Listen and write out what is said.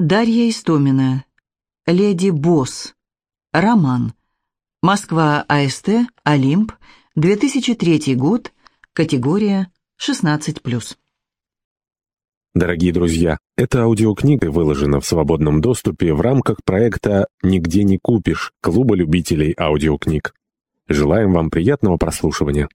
Дарья Истомина. Леди Босс. Роман. Москва, АСТ, Олимп, 2003 год, категория 16+. Дорогие друзья, эта аудиокнига выложена в свободном доступе в рамках проекта «Нигде не купишь» Клуба любителей аудиокниг. Желаем вам приятного прослушивания.